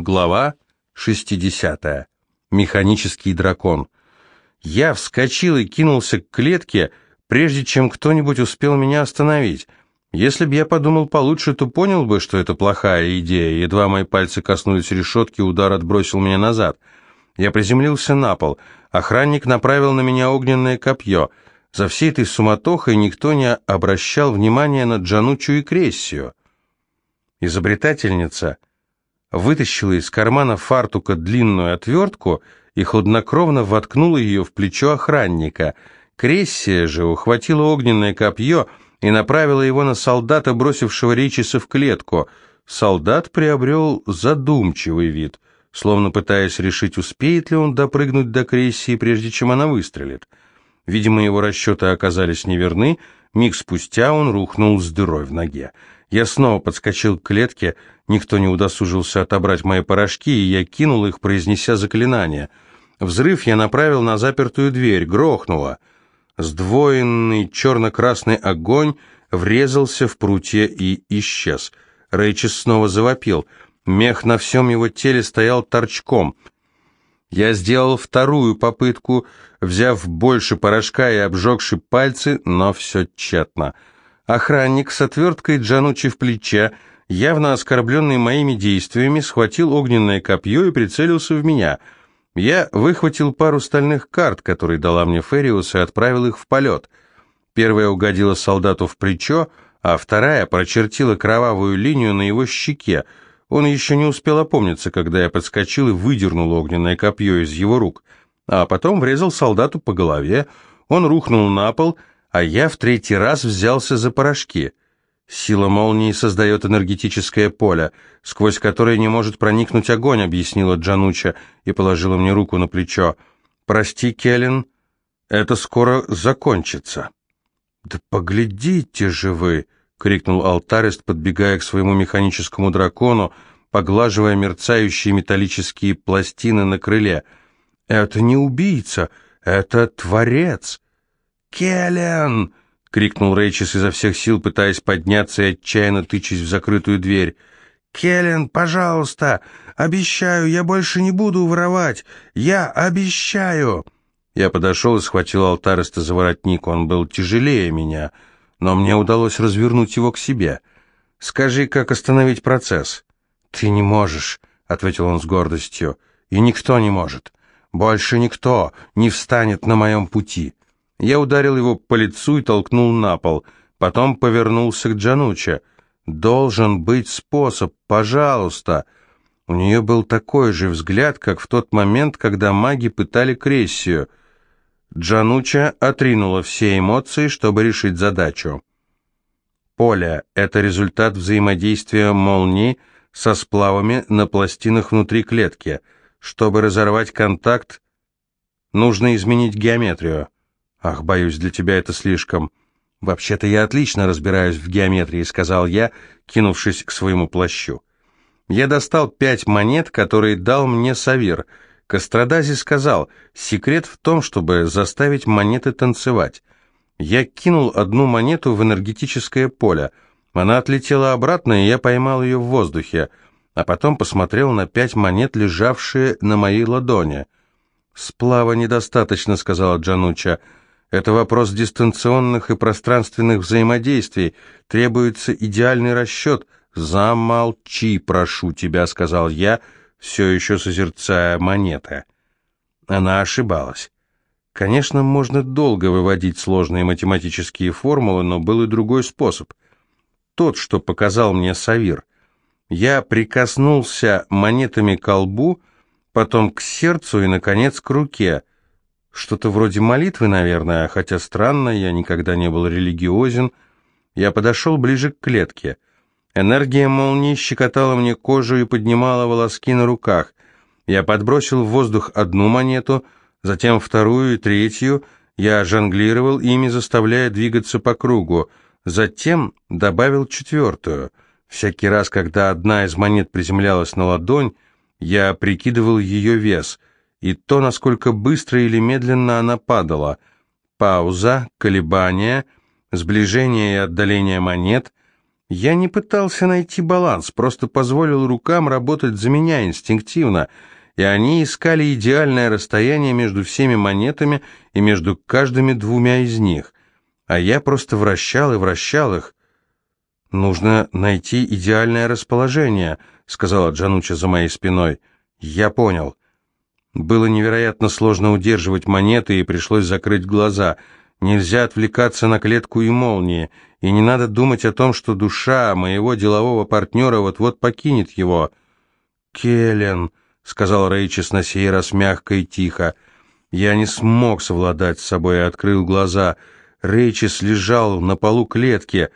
Глава 60. Механический дракон. Я вскочил и кинулся к клетке, прежде чем кто-нибудь успел меня остановить. Если бы я подумал получше, то понял бы, что это плохая идея. Едва мои пальцы коснулись решетки, удар отбросил меня назад. Я приземлился на пол. Охранник направил на меня огненное копье. За всей этой суматохой никто не обращал внимания на Джанучу и Крессию. Изобретательница вытащила из кармана фартука длинную отвертку и хладнокровно воткнула ее в плечо охранника. Крессия же ухватила огненное копье и направила его на солдата, бросившего Ричиса в клетку. Солдат приобрел задумчивый вид, словно пытаясь решить, успеет ли он допрыгнуть до Крессии, прежде чем она выстрелит. Видимо, его расчеты оказались неверны, миг спустя он рухнул с дырой в ноге. Я снова подскочил к клетке, никто не удосужился отобрать мои порошки, и я кинул их, произнеся заклинание. Взрыв я направил на запертую дверь, грохнуло. Сдвоенный черно-красный огонь врезался в прутья и исчез. Рэйчес снова завопил. Мех на всем его теле стоял торчком. Я сделал вторую попытку, взяв больше порошка и обжегши пальцы, но все тщетно. Охранник с отверткой Джанучи в плече, явно оскорбленный моими действиями, схватил огненное копье и прицелился в меня. Я выхватил пару стальных карт, которые дала мне Фериус, и отправил их в полет. Первая угодила солдату в плечо, а вторая прочертила кровавую линию на его щеке. Он еще не успел опомниться, когда я подскочил и выдернул огненное копье из его рук, а потом врезал солдату по голове. Он рухнул на пол, а я в третий раз взялся за порошки. Сила молнии создает энергетическое поле, сквозь которое не может проникнуть огонь, объяснила Джануча и положила мне руку на плечо. Прости, Келлен, это скоро закончится. Да поглядите же вы, крикнул алтарист, подбегая к своему механическому дракону, поглаживая мерцающие металлические пластины на крыле. Это не убийца, это творец. «Келлен!» — крикнул Рэйчес изо всех сил, пытаясь подняться и отчаянно тычась в закрытую дверь. «Келлен, пожалуйста! Обещаю, я больше не буду воровать! Я обещаю!» Я подошел и схватил алтариста за воротник. Он был тяжелее меня, но мне удалось развернуть его к себе. «Скажи, как остановить процесс?» «Ты не можешь», — ответил он с гордостью, — «и никто не может. Больше никто не встанет на моем пути». Я ударил его по лицу и толкнул на пол. Потом повернулся к Джануче. «Должен быть способ, пожалуйста!» У нее был такой же взгляд, как в тот момент, когда маги пытали Крессию. Джануча отринула все эмоции, чтобы решить задачу. Поле — это результат взаимодействия молнии со сплавами на пластинах внутри клетки. Чтобы разорвать контакт, нужно изменить геометрию. «Ах, боюсь, для тебя это слишком...» «Вообще-то я отлично разбираюсь в геометрии», — сказал я, кинувшись к своему плащу. Я достал пять монет, которые дал мне Савир. Кострадази сказал, секрет в том, чтобы заставить монеты танцевать. Я кинул одну монету в энергетическое поле. Она отлетела обратно, и я поймал ее в воздухе, а потом посмотрел на пять монет, лежавшие на моей ладони. «Сплава недостаточно», — сказала Джануча. Это вопрос дистанционных и пространственных взаимодействий. Требуется идеальный расчет. Замолчи, прошу тебя, сказал я, все еще созерцая монеты. Она ошибалась. Конечно, можно долго выводить сложные математические формулы, но был и другой способ. Тот, что показал мне Савир. Я прикоснулся монетами к колбу, потом к сердцу и, наконец, к руке. Что-то вроде молитвы, наверное, хотя странно, я никогда не был религиозен. Я подошел ближе к клетке. Энергия молнии щекотала мне кожу и поднимала волоски на руках. Я подбросил в воздух одну монету, затем вторую и третью. Я жонглировал ими, заставляя двигаться по кругу. Затем добавил четвертую. Всякий раз, когда одна из монет приземлялась на ладонь, я прикидывал ее вес — и то, насколько быстро или медленно она падала. Пауза, колебания, сближение и отдаление монет. Я не пытался найти баланс, просто позволил рукам работать за меня инстинктивно, и они искали идеальное расстояние между всеми монетами и между каждыми двумя из них, а я просто вращал и вращал их. «Нужно найти идеальное расположение», — сказала Джануча за моей спиной. «Я понял». Было невероятно сложно удерживать монеты, и пришлось закрыть глаза — Нельзя отвлекаться на клетку и молнии, и не надо думать о том, что душа моего делового партнера вот-вот покинет его. «Келлен», — сказал Рейчес на сей раз мягко и тихо, — я не смог совладать с собой и открыл глаза. Рейчес лежал на полу клетки.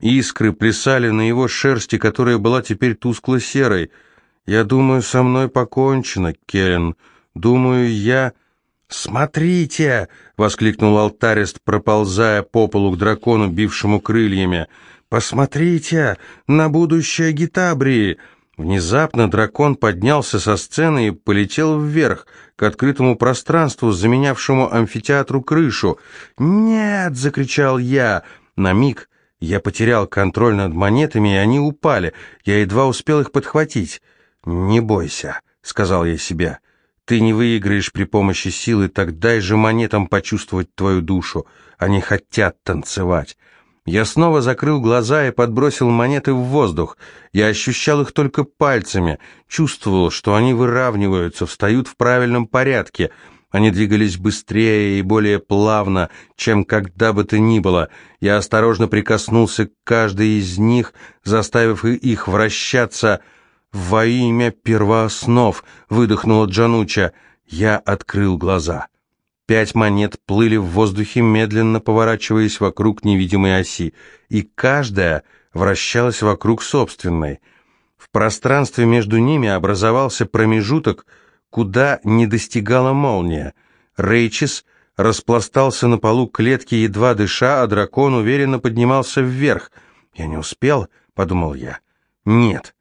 Искры плясали на его шерсти, которая была теперь тускло-серой. «Я думаю, со мной покончено, Келлен. Думаю, я...» «Смотрите!» — воскликнул алтарист, проползая по полу к дракону, бившему крыльями. «Посмотрите на будущее Гитабрии!» Внезапно дракон поднялся со сцены и полетел вверх, к открытому пространству, заменявшему амфитеатру крышу. «Нет!» — закричал я. На миг я потерял контроль над монетами, и они упали. Я едва успел их подхватить. «Не бойся», — сказал я себе. Ты не выиграешь при помощи силы, так дай же монетам почувствовать твою душу. Они хотят танцевать. Я снова закрыл глаза и подбросил монеты в воздух. Я ощущал их только пальцами, чувствовал, что они выравниваются, встают в правильном порядке. Они двигались быстрее и более плавно, чем когда бы то ни было. Я осторожно прикоснулся к каждой из них, заставив их вращаться «Во имя первооснов!» — выдохнула Джануча. Я открыл глаза. Пять монет плыли в воздухе, медленно поворачиваясь вокруг невидимой оси, и каждая вращалась вокруг собственной. В пространстве между ними образовался промежуток, куда не достигала молния. Рейчес распластался на полу клетки, едва дыша, а дракон уверенно поднимался вверх. «Я не успел?» — подумал я. «Нет».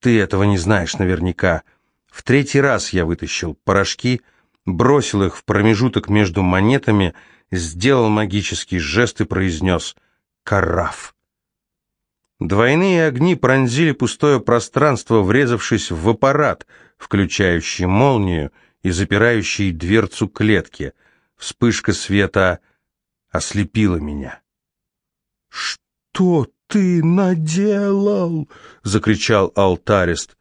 Ты этого не знаешь наверняка. В третий раз я вытащил порошки, бросил их в промежуток между монетами, сделал магический жест и произнес «Караф». Двойные огни пронзили пустое пространство, врезавшись в аппарат, включающий молнию и запирающий дверцу клетки. Вспышка света ослепила меня. «Что ты наделал?» — закричал алтарист.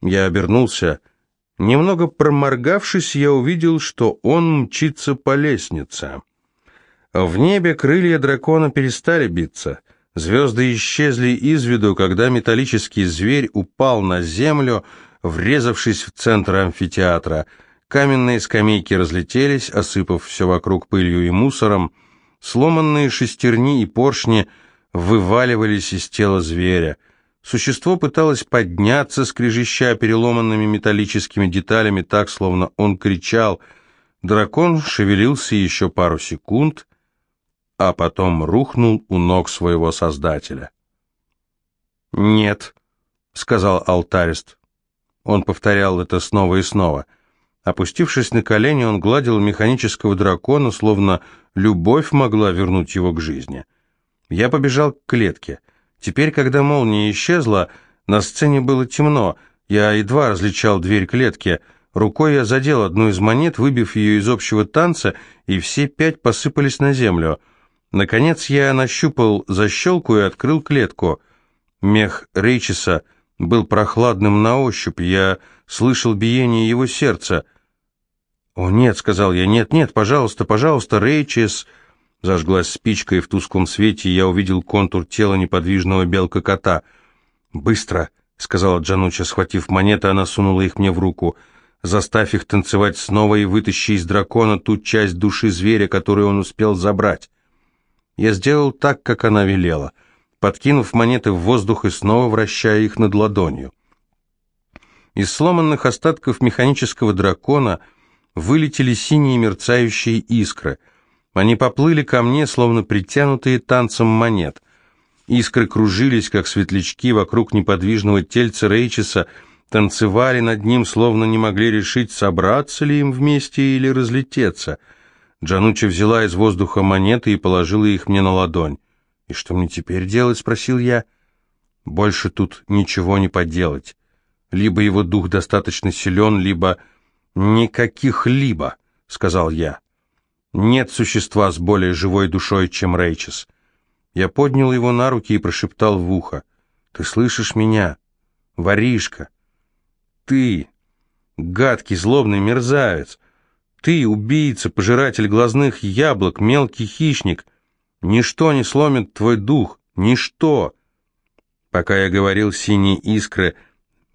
Я обернулся. Немного проморгавшись, я увидел, что он мчится по лестнице. В небе крылья дракона перестали биться. Звезды исчезли из виду, когда металлический зверь упал на землю, врезавшись в центр амфитеатра. Каменные скамейки разлетелись, осыпав все вокруг пылью и мусором. Сломанные шестерни и поршни — вываливались из тела зверя. Существо пыталось подняться, скрежеща переломанными металлическими деталями так, словно он кричал. Дракон шевелился еще пару секунд, а потом рухнул у ног своего создателя. «Нет», — сказал алтарист. Он повторял это снова и снова. Опустившись на колени, он гладил механического дракона, словно любовь могла вернуть его к жизни. Я побежал к клетке. Теперь, когда молния исчезла, на сцене было темно. Я едва различал дверь клетки. Рукой я задел одну из монет, выбив ее из общего танца, и все пять посыпались на землю. Наконец я нащупал защелку и открыл клетку. Мех Рейчеса был прохладным на ощупь, я слышал биение его сердца. «О, нет», — сказал я, — «нет, нет, пожалуйста, пожалуйста, Рейчес...» Зажглась спичка, и в тусклом свете я увидел контур тела неподвижного белка-кота. «Быстро!» — сказала Джануча, схватив монеты, она сунула их мне в руку. «Заставь их танцевать снова и вытащи из дракона ту часть души зверя, которую он успел забрать». Я сделал так, как она велела, подкинув монеты в воздух и снова вращая их над ладонью. Из сломанных остатков механического дракона вылетели синие мерцающие искры — они поплыли ко мне, словно притянутые танцем монет. Искры кружились, как светлячки, вокруг неподвижного тельца Рейчеса, танцевали над ним, словно не могли решить, собраться ли им вместе или разлететься. Джануча взяла из воздуха монеты и положила их мне на ладонь. «И что мне теперь делать?» — спросил я. Больше тут ничего не поделать. Либо его дух достаточно силен, либо... Никаких «либо», — сказал я. Нет существа с более живой душой, чем Рейчес. Я поднял его на руки и прошептал в ухо. «Ты слышишь меня? Воришка! Ты, гадкий злобный мерзавец! Ты, убийца, пожиратель глазных яблок, мелкий хищник! Ничто не сломит твой дух, ничто!» Пока я говорил, синие искры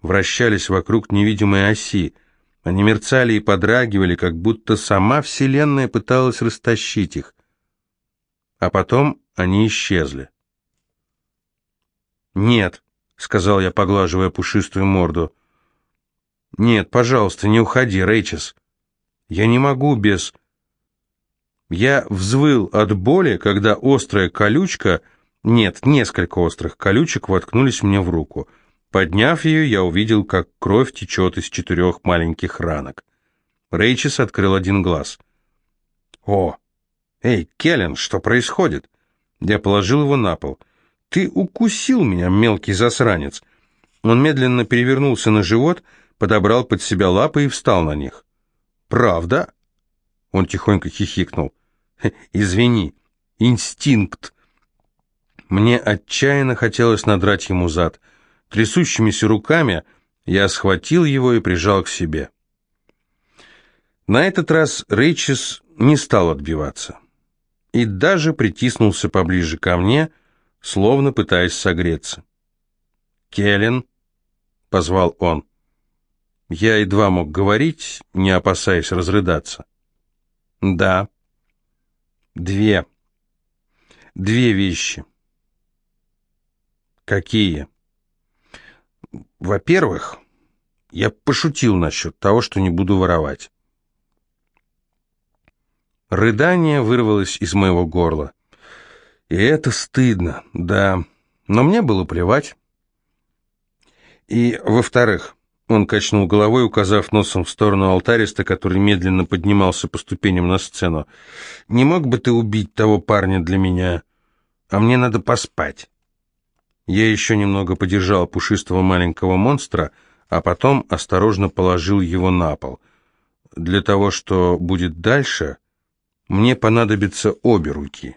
вращались вокруг невидимой оси. Они мерцали и подрагивали, как будто сама Вселенная пыталась растащить их. А потом они исчезли. «Нет», — сказал я, поглаживая пушистую морду. «Нет, пожалуйста, не уходи, Рейчес. Я не могу без...» Я взвыл от боли, когда острая колючка нет, несколько острых колючек воткнулись мне в руку. Подняв ее, я увидел, как кровь течет из четырех маленьких ранок. Рейчес открыл один глаз. «О! Эй, Келлен, что происходит?» Я положил его на пол. «Ты укусил меня, мелкий засранец!» Он медленно перевернулся на живот, подобрал под себя лапы и встал на них. «Правда?» Он тихонько хихикнул. «Извини, инстинкт!» Мне отчаянно хотелось надрать ему зад. Трясущимися руками я схватил его и прижал к себе. На этот раз Рейчес не стал отбиваться. И даже притиснулся поближе ко мне, словно пытаясь согреться. «Келлен», — позвал он. Я едва мог говорить, не опасаясь разрыдаться. «Да». «Две. Две вещи. Какие? Во-первых, я пошутил насчет того, что не буду воровать. Рыдание вырвалось из моего горла. И это стыдно, да, но мне было плевать. И, во-вторых, он качнул головой, указав носом в сторону алтариста, который медленно поднимался по ступеням на сцену. «Не мог бы ты убить того парня для меня? А мне надо поспать». Я еще немного подержал пушистого маленького монстра, а потом осторожно положил его на пол. Для того, что будет дальше, мне понадобятся обе руки.